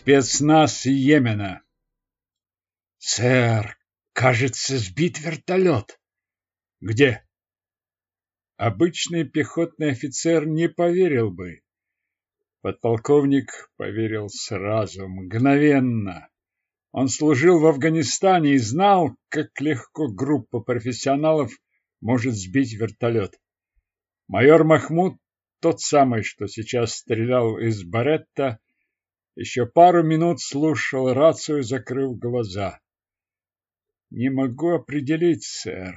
Спецназ Йемена. Сэр, кажется, сбит вертолет. Где? Обычный пехотный офицер не поверил бы. Подполковник поверил сразу, мгновенно. Он служил в Афганистане и знал, как легко группа профессионалов может сбить вертолет. Майор Махмуд, тот самый, что сейчас стрелял из Баретта, еще пару минут слушал рацию, закрыв глаза. Не могу определить, сэр.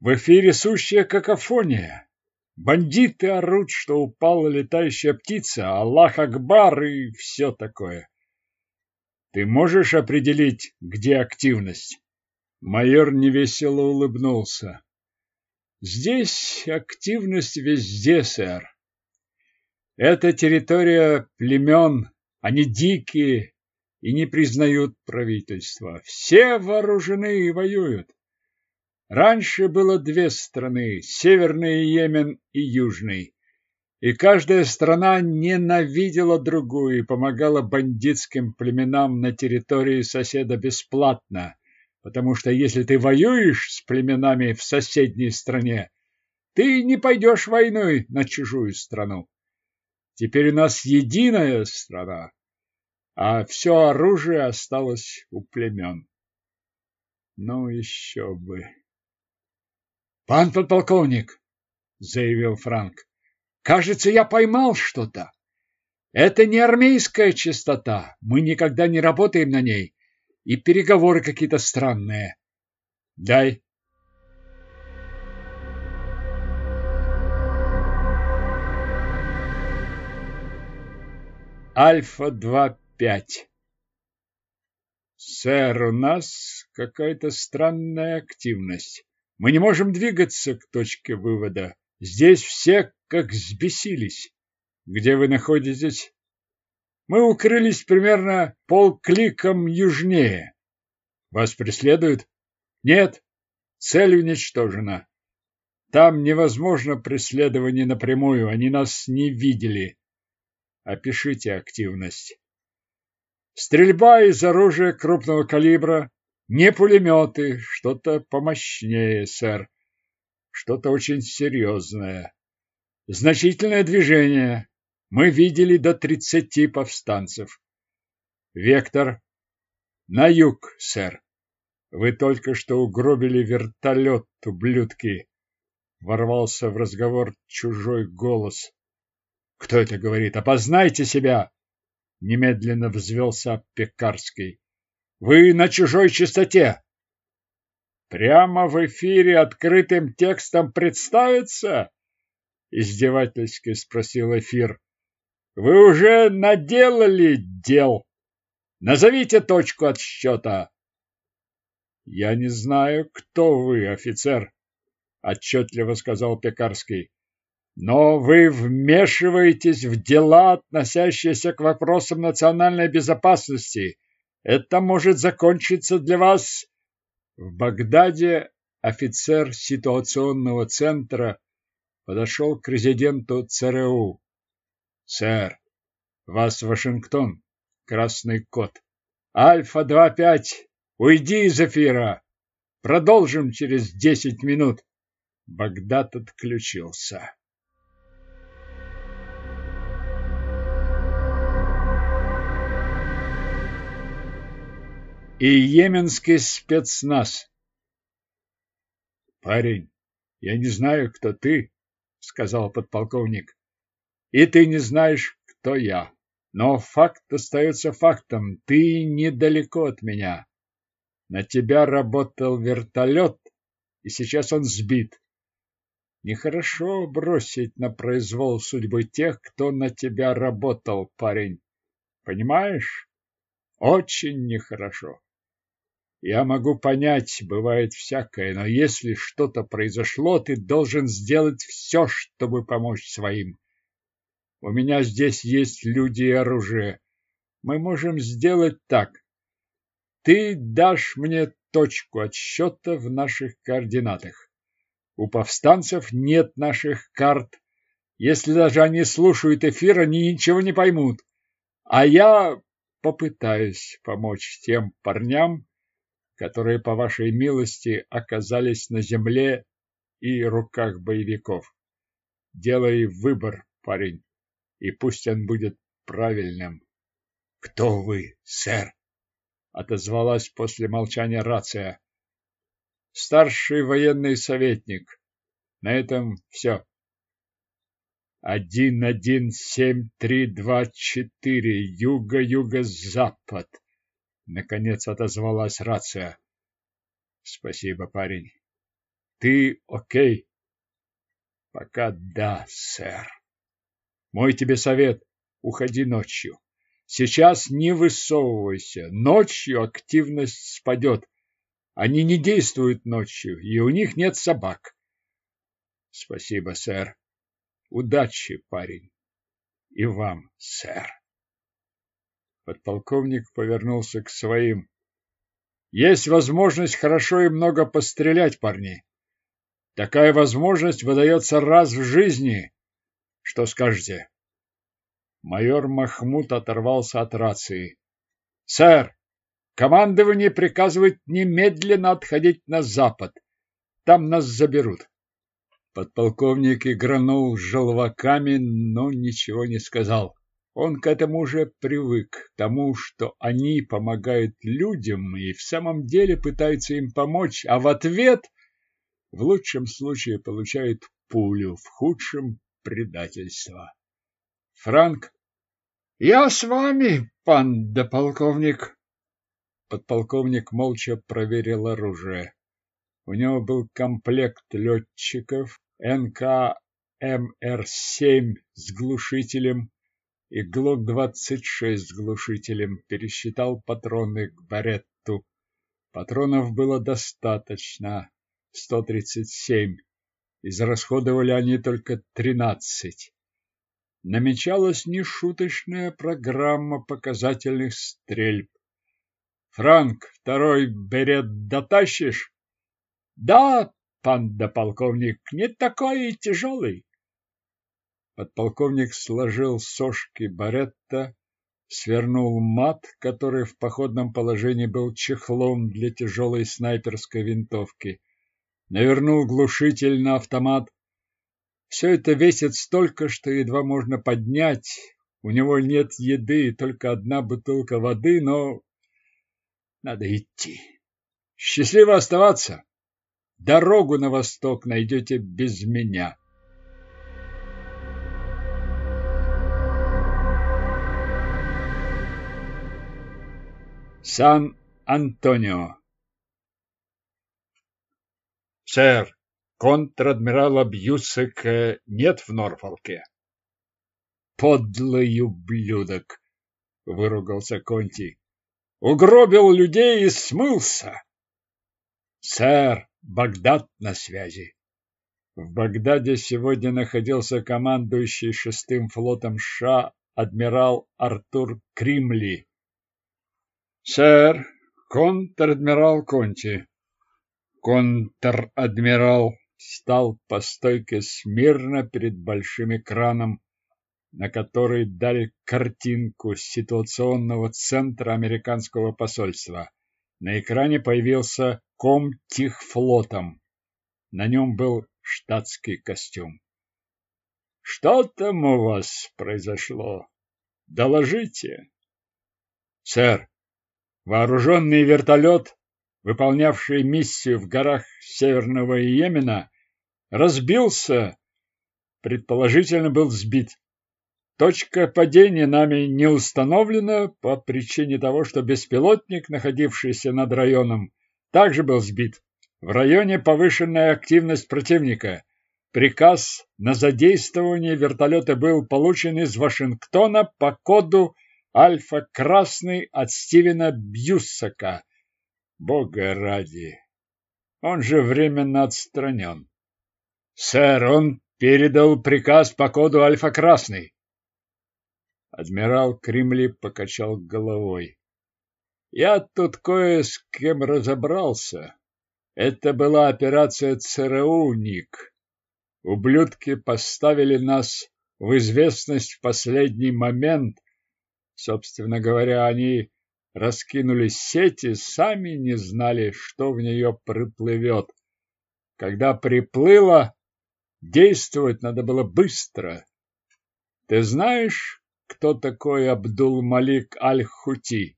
В эфире сущая какофония. Бандиты орут, что упала летающая птица, Аллах Акбар и все такое. Ты можешь определить, где активность? Майор невесело улыбнулся. Здесь активность везде, сэр. Это территория племен, они дикие и не признают правительства. Все вооружены и воюют. Раньше было две страны – Северный Йемен и Южный. И каждая страна ненавидела другую и помогала бандитским племенам на территории соседа бесплатно, потому что если ты воюешь с племенами в соседней стране, ты не пойдешь войной на чужую страну. Теперь у нас единая страна, а все оружие осталось у племен. Ну, еще бы. Пан подполковник, заявил Франк, кажется, я поймал что-то. Это не армейская частота, мы никогда не работаем на ней, и переговоры какие-то странные. Дай. Альфа-2-5 Сэр, у нас какая-то странная активность. Мы не можем двигаться к точке вывода. Здесь все как взбесились. Где вы находитесь? Мы укрылись примерно полкликом южнее. Вас преследуют? Нет. Цель уничтожена. Там невозможно преследование напрямую. Они нас не видели. Опишите активность. Стрельба из оружия крупного калибра, не пулеметы, что-то помощнее, сэр. Что-то очень серьезное. Значительное движение. Мы видели до тридцати повстанцев. Вектор. На юг, сэр. Вы только что угробили вертолет, ублюдки. Ворвался в разговор чужой голос. Кто это говорит? Опознайте себя! Немедленно взвелся Пекарский. Вы на чужой частоте. Прямо в эфире открытым текстом представиться? Издевательски спросил эфир. Вы уже наделали дел. Назовите точку отсчета. Я не знаю, кто вы, офицер, отчетливо сказал Пекарский. Но вы вмешиваетесь в дела, относящиеся к вопросам национальной безопасности. Это может закончиться для вас. В Багдаде офицер ситуационного центра подошел к резиденту ЦРУ. Сэр, вас Вашингтон, красный кот. Альфа-2-5, уйди из эфира. Продолжим через десять минут. Багдад отключился. И йеменский спецназ. Парень, я не знаю, кто ты, сказал подполковник. И ты не знаешь, кто я. Но факт остается фактом. Ты недалеко от меня. На тебя работал вертолет, и сейчас он сбит. Нехорошо бросить на произвол судьбы тех, кто на тебя работал, парень. Понимаешь? Очень нехорошо. Я могу понять, бывает всякое, но если что-то произошло, ты должен сделать все, чтобы помочь своим. У меня здесь есть люди и оружие. Мы можем сделать так. Ты дашь мне точку отсчета в наших координатах. У повстанцев нет наших карт. Если даже они слушают эфир, они ничего не поймут. А я попытаюсь помочь тем парням, которые, по вашей милости, оказались на земле и руках боевиков. Делай выбор, парень, и пусть он будет правильным. — Кто вы, сэр? — отозвалась после молчания рация. — Старший военный советник. На этом все. Один, один, семь, три, два, четыре, юго-юго-запад. Наконец отозвалась рация. Спасибо, парень. Ты окей? Пока да, сэр. Мой тебе совет. Уходи ночью. Сейчас не высовывайся. Ночью активность спадет. Они не действуют ночью, и у них нет собак. Спасибо, сэр. Удачи, парень. И вам, сэр. Подполковник повернулся к своим. Есть возможность хорошо и много пострелять, парни. Такая возможность выдается раз в жизни. Что скажете? Майор Махмуд оторвался от рации. Сэр, командование приказывает немедленно отходить на запад. Там нас заберут. Подполковник игранул желваками, но ничего не сказал. Он к этому уже привык, к тому, что они помогают людям и в самом деле пытаются им помочь, а в ответ в лучшем случае получают пулю, в худшем – предательство. Франк? Я с вами, пан дополковник. Подполковник молча проверил оружие. У него был комплект летчиков НК МР-7 с глушителем и ГЛОК-26 с глушителем. Пересчитал патроны к Баретту. Патронов было достаточно, 137. Израсходовали они только 13. Намечалась нешуточная программа показательных стрельб. Франк, второй берет дотащишь? Да, пан полковник, не такой и тяжелый. Подполковник сложил сошки баретта, свернул мат, который в походном положении был чехлом для тяжелой снайперской винтовки, навернул глушитель на автомат. Все это весит столько, что едва можно поднять. У него нет еды, только одна бутылка воды, но надо идти. Счастливо оставаться. Дорогу на восток найдете без меня. Сан-Антонио Сэр, контр-адмирала Бьюсека нет в Норфолке. Подлый ублюдок, выругался Конти. Угробил людей и смылся. Сэр, Багдад на связи. В Багдаде сегодня находился командующий шестым флотом США адмирал Артур Кримли. Сэр, контр-адмирал Конти. Контр-адмирал стал по стойке смирно перед большим экраном, на который дали картинку ситуационного центра американского посольства. На экране появился комтихфлотом. На нем был штатский костюм. Что там у вас произошло? Доложите. Сэр, вооруженный вертолет, выполнявший миссию в горах Северного Йемена, разбился, предположительно был сбит. Точка падения нами не установлена по причине того, что беспилотник, находившийся над районом, также был сбит. В районе повышенная активность противника. Приказ на задействование вертолета был получен из Вашингтона по коду Альфа-Красный от Стивена Бьюссака. Бога ради! Он же временно отстранен. Сэр, он передал приказ по коду Альфа-Красный. Адмирал Кремли покачал головой. Я тут кое с кем разобрался. Это была операция ЦРУ, Ник. Ублюдки поставили нас в известность в последний момент. Собственно говоря, они раскинули сети, сами не знали, что в нее приплывет. Когда приплыло, действовать надо было быстро. Ты знаешь, кто такой Абдул-Малик Аль-Хути?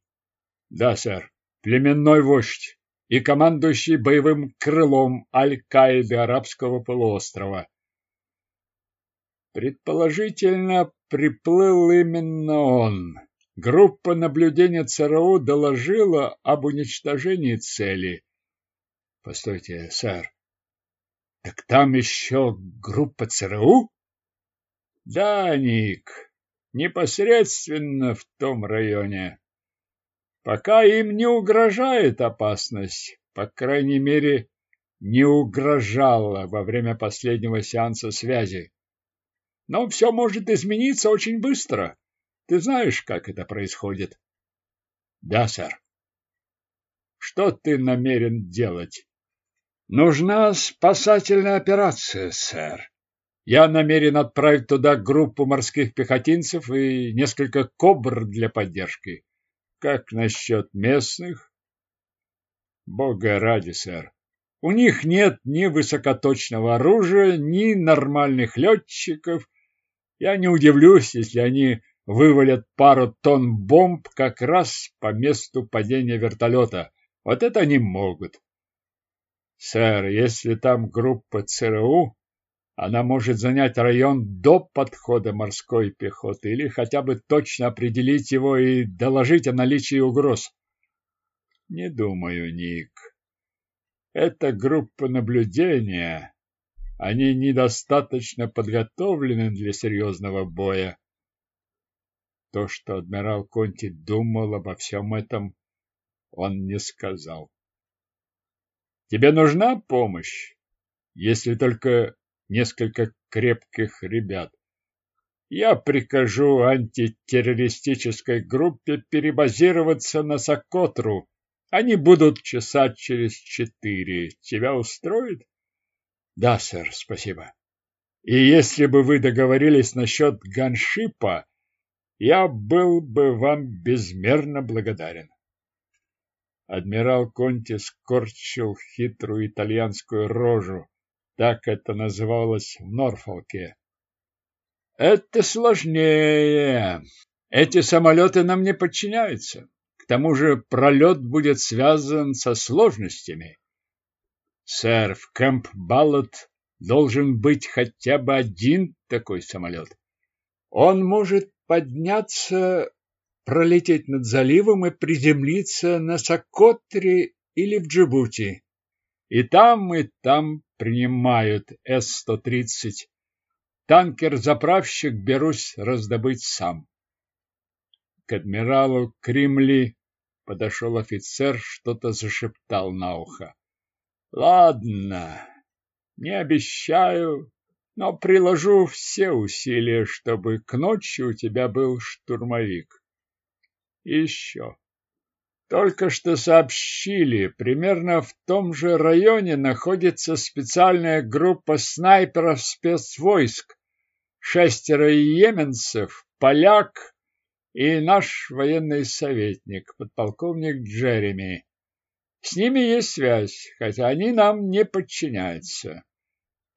Да, сэр, племенной вождь и командующий боевым крылом Аль-Каиды арабского полуострова. Предположительно, приплыл именно он. Группа наблюдения ЦРУ доложила об уничтожении цели. Постойте, сэр. Так там еще группа ЦРУ? Да, Ник, непосредственно в том районе. Пока им не угрожает опасность, по крайней мере, не угрожала во время последнего сеанса связи. Но все может измениться очень быстро. Ты знаешь, как это происходит? Да, сэр. Что ты намерен делать? Нужна спасательная операция, сэр. Я намерен отправить туда группу морских пехотинцев и несколько кобр для поддержки. Как насчет местных? Бога ради, сэр. У них нет ни высокоточного оружия, ни нормальных летчиков. Я не удивлюсь, если они вывалят пару тонн бомб как раз по месту падения вертолета. Вот это они могут. Сэр, если там группа ЦРУ, она может занять район до подхода морской пехоты или хотя бы точно определить его и доложить о наличии угроз. Не думаю, Ник. Это группа наблюдения. Они недостаточно подготовлены для серьезного боя. То, что адмирал Конти думал обо всем этом, он не сказал. Тебе нужна помощь? Если только несколько крепких ребят. Я прикажу антитеррористической группе перебазироваться на Сокотру. Они будут часа через четыре. Тебя устроит? Да, сэр, спасибо. И если бы вы договорились насчет ганшипа, я был бы вам безмерно благодарен. Адмирал Конти скорчил хитрую итальянскую рожу. Так это называлось в Норфолке. Это сложнее. Эти самолеты нам не подчиняются. К тому же пролет будет связан со сложностями. Сэр, в Кэмп Баллот должен быть хотя бы один такой самолет. Он может подняться, пролететь над заливом и приземлиться на Сокотре или в Джибути. И там, и там принимают С-130. Танкер-заправщик берусь раздобыть сам. К адмиралу Кремли подошел офицер, что-то зашептал на ухо. Ладно, не обещаю, но приложу все усилия, чтобы к ночи у тебя был штурмовик. Еще. Только что сообщили, примерно в том же районе находится специальная группа снайперов спецвойск. Шестеро йеменцев, поляк и наш военный советник, подполковник Джереми. С ними есть связь, хотя они нам не подчиняются.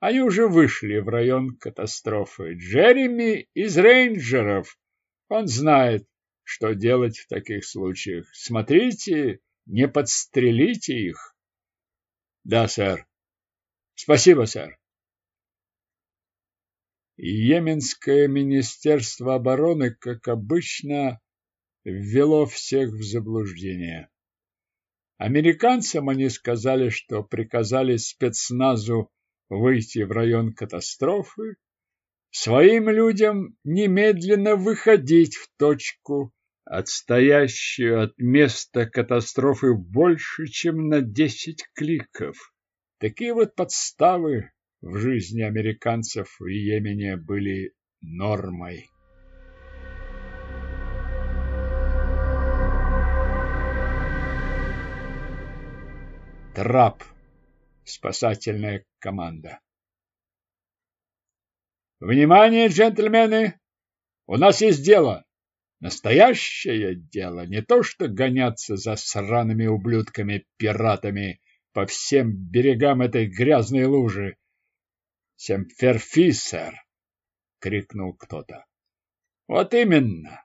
Они уже вышли в район катастрофы. Джереми из рейнджеров. Он знает, что делать в таких случаях? Смотрите, не подстрелите их. Да, сэр. Спасибо, сэр. Йеменское министерство обороны, как обычно, ввело всех в заблуждение. Американцам они сказали, что приказали спецназу выйти в район катастрофы, своим людям немедленно выходить в точку, отстоящую от места катастрофы больше, чем на десять кликов. Такие вот подставы в жизни американцев в Йемене были нормой. Трап. Спасательная команда. Внимание, джентльмены! У нас есть дело. Настоящее дело, не то что гоняться за сраными ублюдками-пиратами по всем берегам этой грязной лужи. «Семферфи, сэр!» — крикнул кто-то. «Вот именно!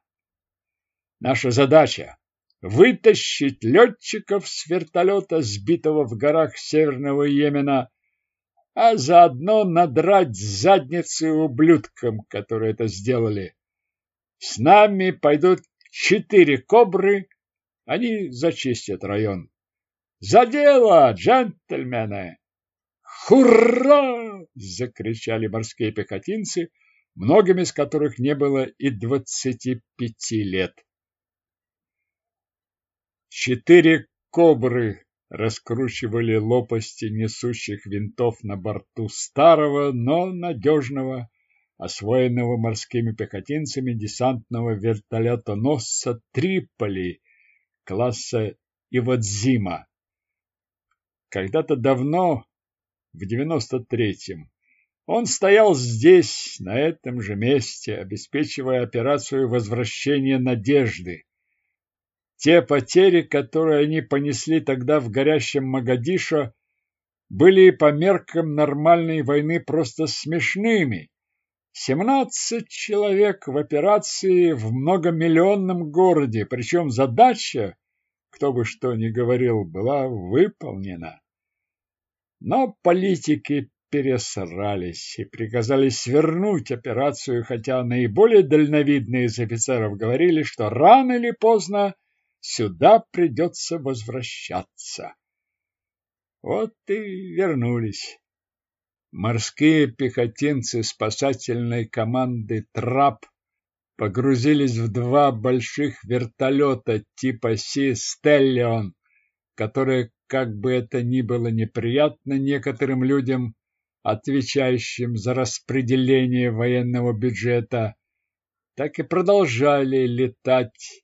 Наша задача — вытащить летчиков с вертолета, сбитого в горах Северного Йемена, а заодно надрать задницы ублюдкам, которые это сделали. С нами пойдут четыре кобры, они зачистят район. За дело, джентльмены! «Хура!» – закричали морские пехотинцы, многим из которых не было и двадцати пяти лет. Четыре кобры раскручивали лопасти несущих винтов на борту старого, но надежного освоенного морскими пехотинцами десантного вертолета-носца Триполи класса Ивадзима. Когда-то давно, в 93-м, он стоял здесь, на этом же месте, обеспечивая операцию возвращения надежды. Те потери, которые они понесли тогда в горящем Магадишо, были по меркам нормальной войны просто смешными. Семнадцать человек в операции в многомиллионном городе, причем задача, кто бы что ни говорил, была выполнена. Но политики пересрались и приказали свернуть операцию, хотя наиболее дальновидные из офицеров говорили, что рано или поздно сюда придется возвращаться. Вот и вернулись. Морские пехотинцы спасательной команды «Трап» погрузились в два больших вертолета типа Си «Стеллион», которые, как бы это ни было неприятно некоторым людям, отвечающим за распределение военного бюджета, так и продолжали летать.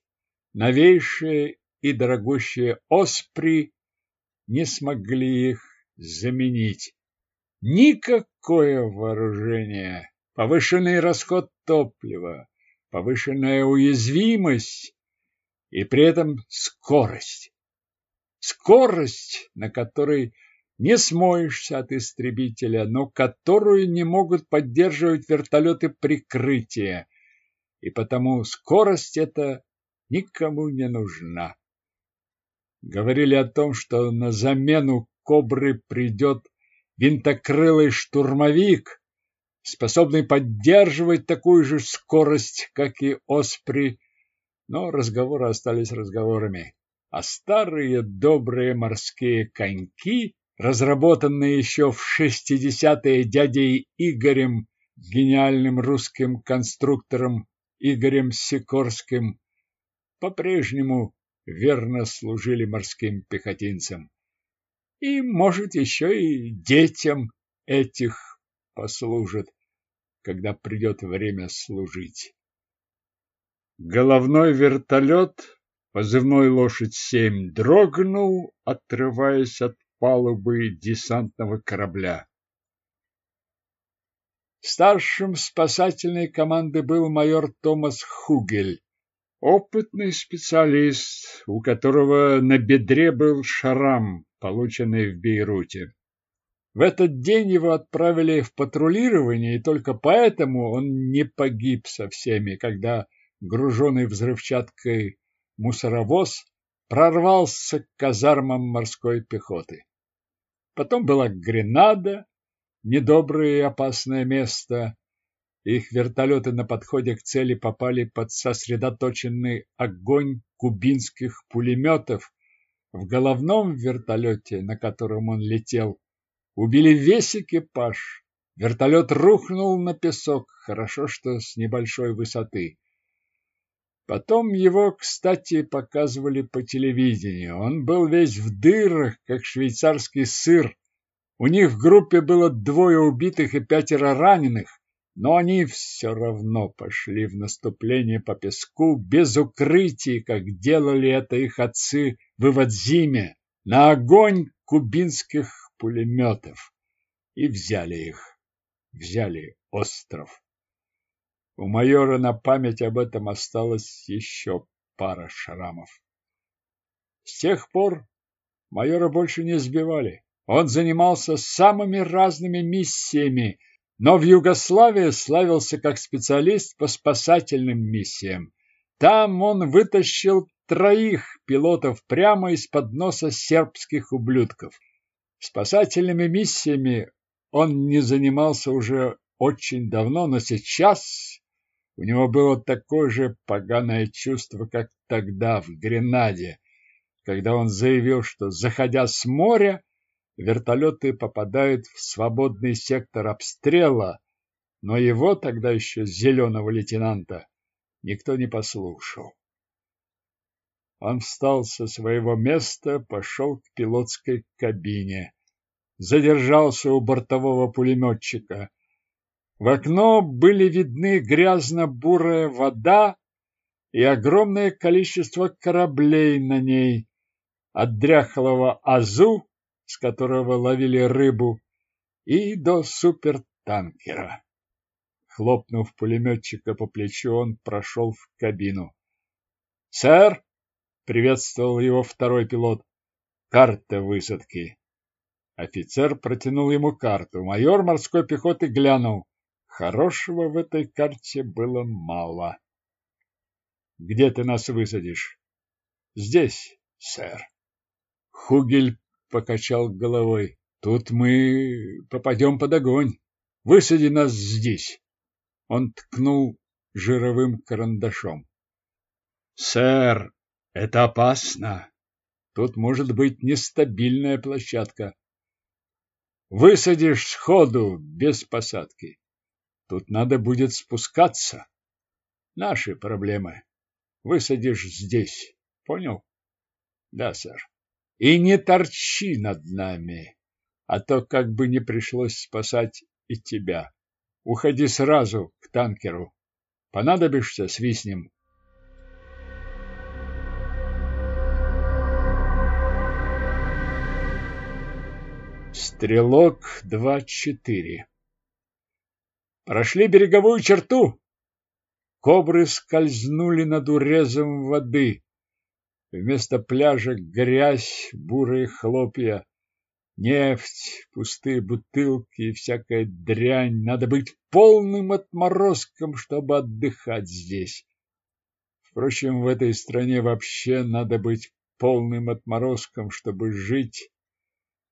Новейшие и дорогущие «Оспри» не смогли их заменить. Никакое вооружение, повышенный расход топлива, повышенная уязвимость и при этом скорость. Скорость, на которой не смоешься от истребителя, но которую не могут поддерживать вертолеты прикрытия, и потому скорость эта никому не нужна. Говорили о том, что на замену «Кобры» придет винтокрылый штурмовик, способный поддерживать такую же скорость, как и Оспри, но разговоры остались разговорами. А старые добрые морские коньки, разработанные еще в 60-е дядей Игорем, гениальным русским конструктором Игорем Сикорским, по-прежнему верно служили морским пехотинцам и, может, еще и детям этих послужит, когда придет время служить. Головной вертолет, позывной «Лошадь-7», дрогнул, отрываясь от палубы десантного корабля. Старшим спасательной команды был майор Томас Хугель, опытный специалист, у которого на бедре был шрам, полученный в Бейруте. В этот день его отправили в патрулирование, и только поэтому он не погиб со всеми, когда груженный взрывчаткой мусоровоз прорвался к казармам морской пехоты. Потом была Гренада, недоброе и опасное место. Их вертолеты на подходе к цели попали под сосредоточенный огонь кубинских пулеметов, в головном вертолете, на котором он летел, убили весь экипаж. Вертолет рухнул на песок, хорошо, что с небольшой высоты. Потом его, кстати, показывали по телевидению. Он был весь в дырах, как швейцарский сыр. У них в группе было двое убитых и пятеро раненых но они все равно пошли в наступление по песку без укрытий, как делали это их отцы в Ивадзиме, на огонь кубинских пулеметов. И взяли их, взяли остров. У майора на память об этом осталось еще пара шрамов. С тех пор майора больше не сбивали. Он занимался самыми разными миссиями, но в Югославии славился как специалист по спасательным миссиям. Там он вытащил троих пилотов прямо из-под носа сербских ублюдков. Спасательными миссиями он не занимался уже очень давно, но сейчас у него было такое же поганое чувство, как тогда в Гренаде, когда он заявил, что, заходя с моря, вертолеты попадают в свободный сектор обстрела, но его, тогда еще зеленого лейтенанта, никто не послушал. Он встал со своего места, пошел к пилотской кабине. Задержался у бортового пулеметчика. В окно были видны грязно-бурая вода и огромное количество кораблей на ней, от дряхлого Азу, с которого ловили рыбу, и до супертанкера. Хлопнув пулеметчика по плечу, он прошел в кабину. «Сэр!» — приветствовал его второй пилот. «Карта высадки». Офицер протянул ему карту. Майор морской пехоты глянул. Хорошего в этой карте было мало. «Где ты нас высадишь?» «Здесь, сэр». Хугель покачал головой. Тут мы попадем под огонь. Высади нас здесь. Он ткнул жировым карандашом. Сэр, это опасно. Тут может быть нестабильная площадка. Высадишь сходу, без посадки. Тут надо будет спускаться. Наши проблемы. Высадишь здесь. Понял? Да, сэр и не торчи над нами, а то как бы не пришлось спасать и тебя. Уходи сразу к танкеру. Понадобишься, свистнем. Стрелок 2-4 Прошли береговую черту. Кобры скользнули над урезом воды. Вместо пляжа грязь, бурые хлопья, нефть, пустые бутылки и всякая дрянь. Надо быть полным отморозком, чтобы отдыхать здесь. Впрочем, в этой стране вообще надо быть полным отморозком, чтобы жить.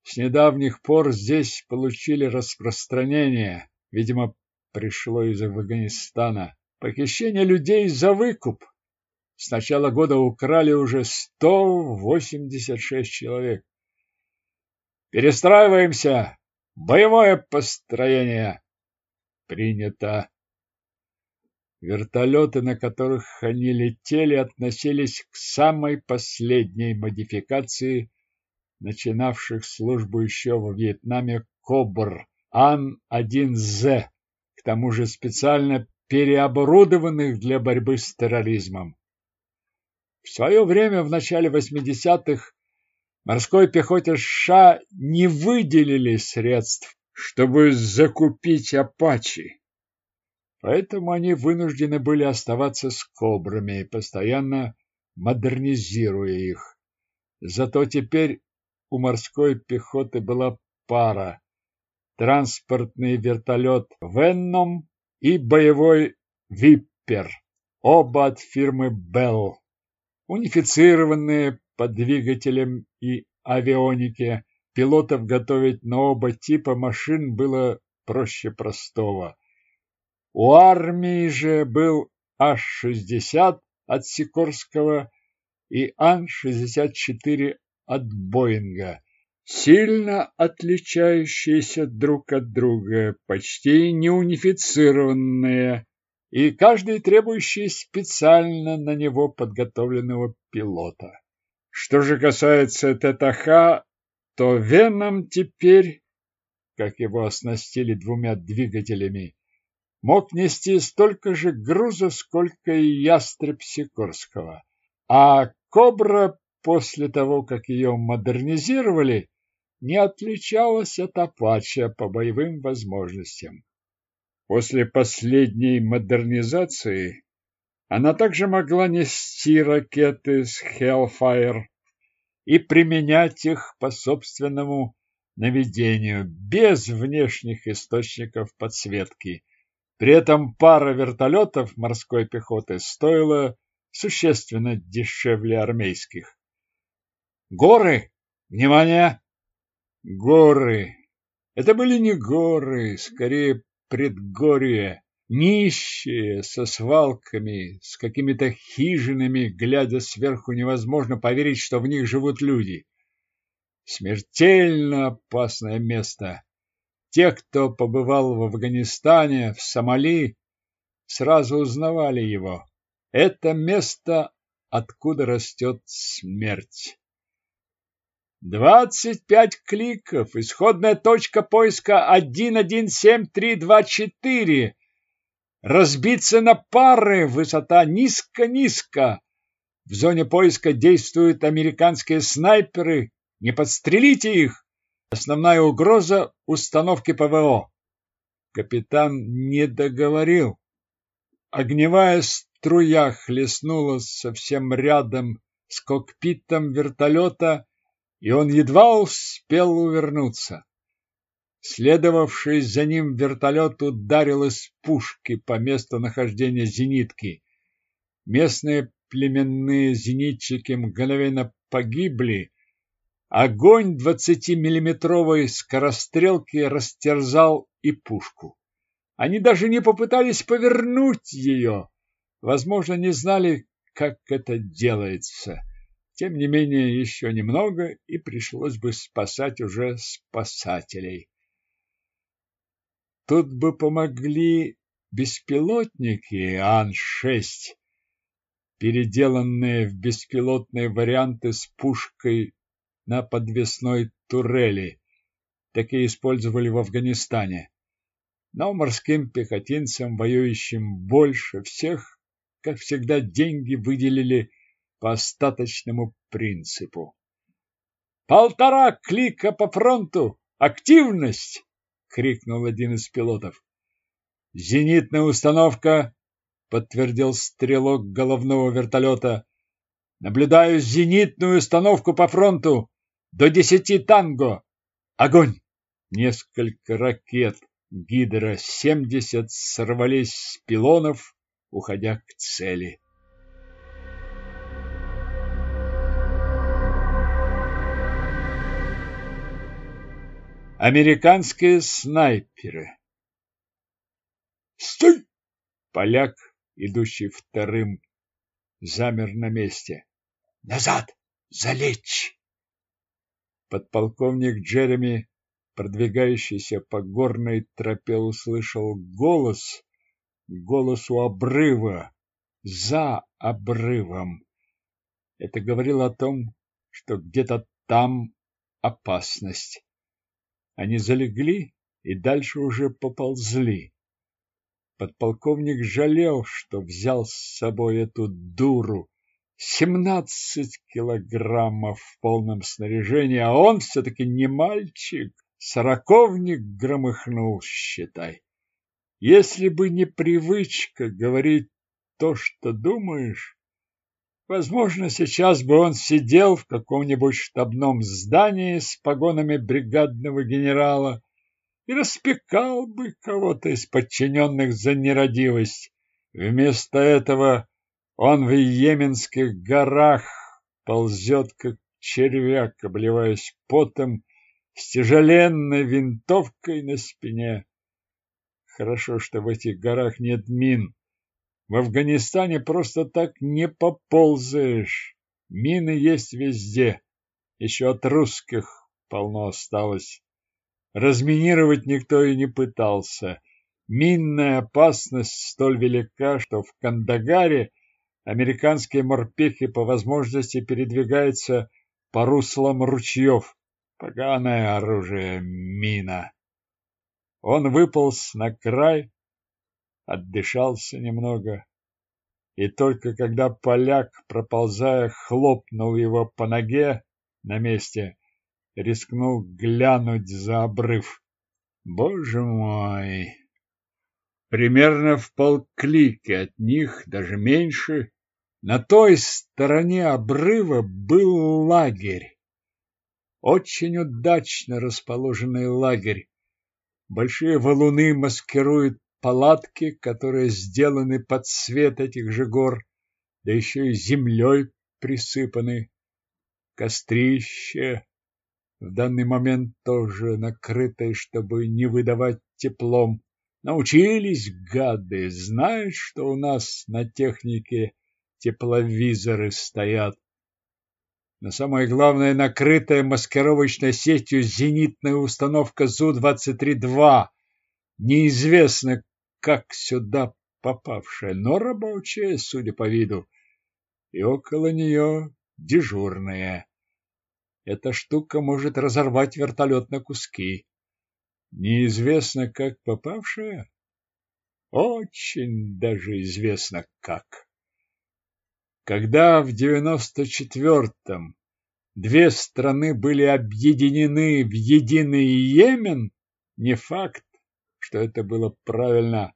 С недавних пор здесь получили распространение, видимо, пришло из Афганистана, похищение людей за выкуп. С начала года украли уже 186 человек. Перестраиваемся. Боевое построение. Принято. Вертолеты, на которых они летели, относились к самой последней модификации начинавших службу еще во Вьетнаме КОБР Ан-1З, к тому же специально переоборудованных для борьбы с терроризмом. В свое время, в начале 80-х, морской пехоте США не выделили средств, чтобы закупить «Апачи». Поэтому они вынуждены были оставаться с «Кобрами», постоянно модернизируя их. Зато теперь у морской пехоты была пара – транспортный вертолет «Венном» и боевой «Виппер», оба от фирмы «Белл» унифицированные по двигателям и авионике. Пилотов готовить на оба типа машин было проще простого. У армии же был Аш-60 от Сикорского и Ан-64 от Боинга, сильно отличающиеся друг от друга, почти неунифицированные и каждый требующий специально на него подготовленного пилота. Что же касается ТТХ, то Веном теперь, как его оснастили двумя двигателями, мог нести столько же груза, сколько и ястреб Сикорского. А Кобра, после того, как ее модернизировали, не отличалась от Апача по боевым возможностям. После последней модернизации она также могла нести ракеты с Hellfire и применять их по собственному наведению, без внешних источников подсветки. При этом пара вертолетов морской пехоты стоила существенно дешевле армейских. Горы! Внимание! Горы! Это были не горы, скорее предгорье, нищие, со свалками, с какими-то хижинами, глядя сверху, невозможно поверить, что в них живут люди. Смертельно опасное место. Те, кто побывал в Афганистане, в Сомали, сразу узнавали его. Это место, откуда растет смерть. Двадцать пять кликов. Исходная точка поиска один один семь три два четыре. Разбиться на пары. Высота низко-низко. В зоне поиска действуют американские снайперы. Не подстрелите их. Основная угроза – установки ПВО. Капитан не договорил. Огневая струя хлестнула совсем рядом с кокпитом вертолета и он едва успел увернуться. Следовавший за ним вертолет ударил из пушки по месту нахождения зенитки. Местные племенные зенитчики мгновенно погибли. Огонь двадцатимиллиметровой скорострелки растерзал и пушку. Они даже не попытались повернуть ее. Возможно, не знали, как это делается. Тем не менее, еще немного, и пришлось бы спасать уже спасателей. Тут бы помогли беспилотники Ан-6, переделанные в беспилотные варианты с пушкой на подвесной турели. Такие использовали в Афганистане. Но морским пехотинцам, воюющим больше всех, как всегда, деньги выделили по остаточному принципу. «Полтора клика по фронту! Активность!» — крикнул один из пилотов. «Зенитная установка!» — подтвердил стрелок головного вертолета. «Наблюдаю зенитную установку по фронту! До десяти танго! Огонь!» Несколько ракет Гидра-70 сорвались с пилонов, уходя к цели. Американские снайперы. Стой! Поляк, идущий вторым, замер на месте. Назад! Залечь! Подполковник Джереми, продвигающийся по горной тропе, услышал голос, голос у обрыва, за обрывом. Это говорило о том, что где-то там опасность. Они залегли и дальше уже поползли. Подполковник жалел, что взял с собой эту дуру. Семнадцать килограммов в полном снаряжении, а он все-таки не мальчик. Сороковник громыхнул, считай. Если бы не привычка говорить то, что думаешь, Возможно, сейчас бы он сидел в каком-нибудь штабном здании с погонами бригадного генерала и распекал бы кого-то из подчиненных за нерадивость. Вместо этого он в Йеменских горах ползет, как червяк, обливаясь потом, с тяжеленной винтовкой на спине. Хорошо, что в этих горах нет мин. В Афганистане просто так не поползаешь. Мины есть везде. Еще от русских полно осталось. Разминировать никто и не пытался. Минная опасность столь велика, что в Кандагаре американские морпехи по возможности передвигаются по руслам ручьев. Поганое оружие мина. Он выполз на край, отдышался немного, и только когда поляк, проползая, хлопнул его по ноге на месте, рискнул глянуть за обрыв. Боже мой! Примерно в полклики от них, даже меньше, на той стороне обрыва был лагерь. Очень удачно расположенный лагерь. Большие валуны маскируют палатки, которые сделаны под свет этих же гор, да еще и землей присыпаны. Кострище в данный момент тоже накрытое, чтобы не выдавать теплом. Научились гады, знают, что у нас на технике тепловизоры стоят. Но самое главное, накрытая маскировочной сетью зенитная установка Зу-23-2. Неизвестно, как сюда попавшая, но рабочая, судя по виду. И около нее дежурная. Эта штука может разорвать вертолет на куски. Неизвестно, как попавшая? Очень даже известно, как. Когда в девяносто четвертом две страны были объединены в единый Йемен, не факт, что это было правильно.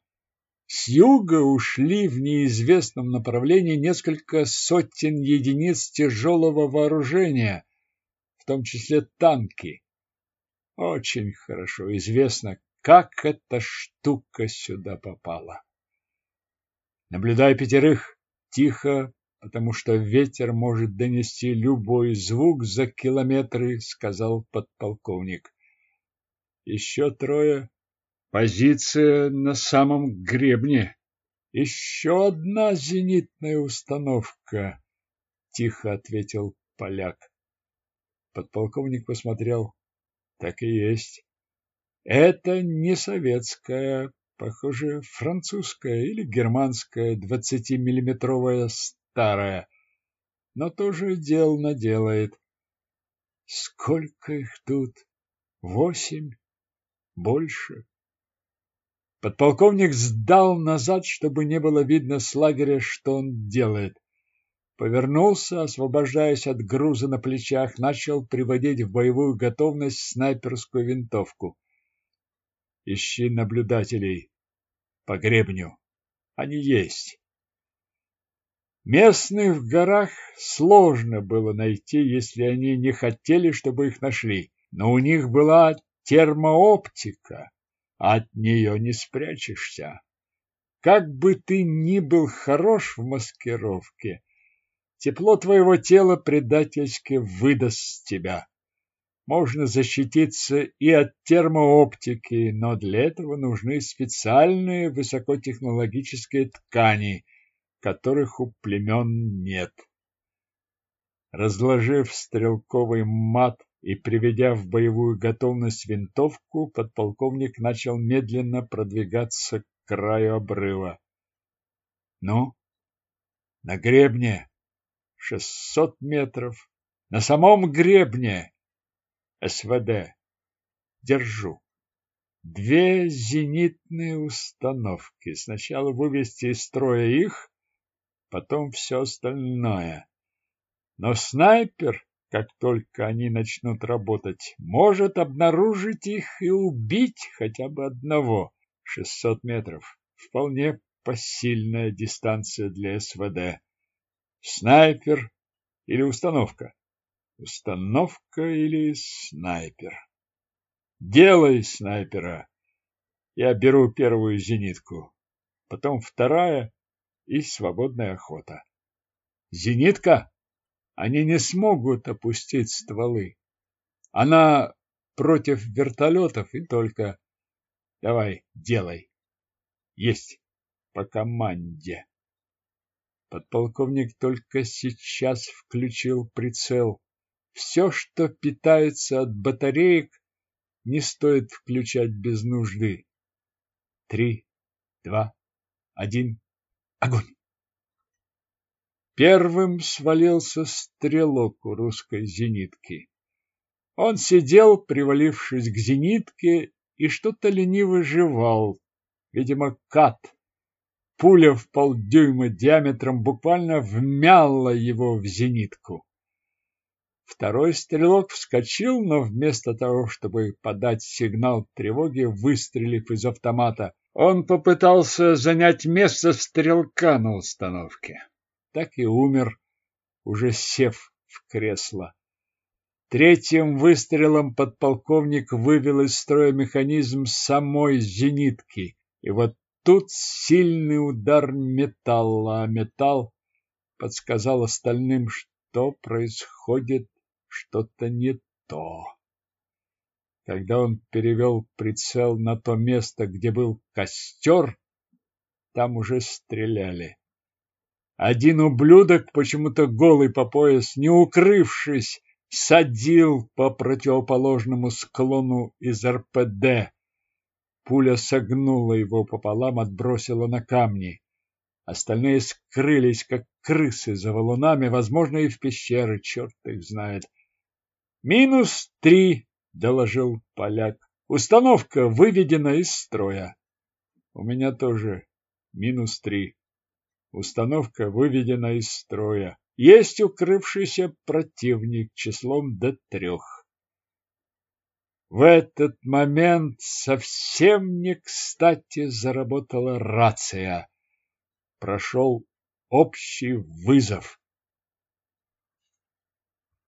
С юга ушли в неизвестном направлении несколько сотен единиц тяжелого вооружения, в том числе танки. Очень хорошо известно, как эта штука сюда попала. Наблюдай пятерых, тихо, потому что ветер может донести любой звук за километры, сказал подполковник. Еще трое. Позиция на самом гребне. Еще одна зенитная установка, тихо ответил поляк. Подполковник посмотрел. Так и есть. Это не советская, похоже, французская или германская двадцатимиллиметровая старая, но тоже дел наделает. Сколько их тут? Восемь? Больше? Подполковник сдал назад, чтобы не было видно с лагеря, что он делает. Повернулся, освобождаясь от груза на плечах, начал приводить в боевую готовность снайперскую винтовку. Ищи наблюдателей по гребню. Они есть. Местных в горах сложно было найти, если они не хотели, чтобы их нашли. Но у них была термооптика, от нее не спрячешься. Как бы ты ни был хорош в маскировке, тепло твоего тела предательски выдаст тебя. Можно защититься и от термооптики, но для этого нужны специальные высокотехнологические ткани – которых у племен нет. Разложив стрелковый мат и приведя в боевую готовность винтовку, подполковник начал медленно продвигаться к краю обрыва. Ну, на гребне шестьсот метров, на самом гребне СВД. Держу. Две зенитные установки. Сначала вывести из строя их, потом все остальное. Но снайпер, как только они начнут работать, может обнаружить их и убить хотя бы одного. 600 метров. Вполне посильная дистанция для СВД. Снайпер или установка? Установка или снайпер? Делай снайпера. Я беру первую зенитку, потом вторая и свободная охота. Зенитка? Они не смогут опустить стволы. Она против вертолетов и только... Давай, делай. Есть. По команде. Подполковник только сейчас включил прицел. Все, что питается от батареек, не стоит включать без нужды. Три, два, один. Огонь! Первым свалился стрелок у русской зенитки. Он сидел, привалившись к зенитке, и что-то лениво жевал. Видимо, кат. Пуля в полдюйма диаметром буквально вмяла его в зенитку. Второй стрелок вскочил, но вместо того, чтобы подать сигнал тревоги, выстрелив из автомата, Он попытался занять место стрелка на установке. Так и умер, уже сев в кресло. Третьим выстрелом подполковник вывел из строя механизм самой зенитки. И вот тут сильный удар металла, а металл подсказал остальным, что происходит что-то не то. Когда он перевел прицел на то место, где был костер, там уже стреляли. Один ублюдок, почему-то голый по пояс, не укрывшись, садил по противоположному склону из РПД. Пуля согнула его пополам, отбросила на камни. Остальные скрылись, как крысы за валунами, возможно, и в пещеры, черт их знает. «Минус три», — доложил поляк. «Установка выведена из строя». «У меня тоже минус три. Установка выведена из строя. Есть укрывшийся противник числом до трех». В этот момент совсем не кстати заработала рация. Прошел общий вызов.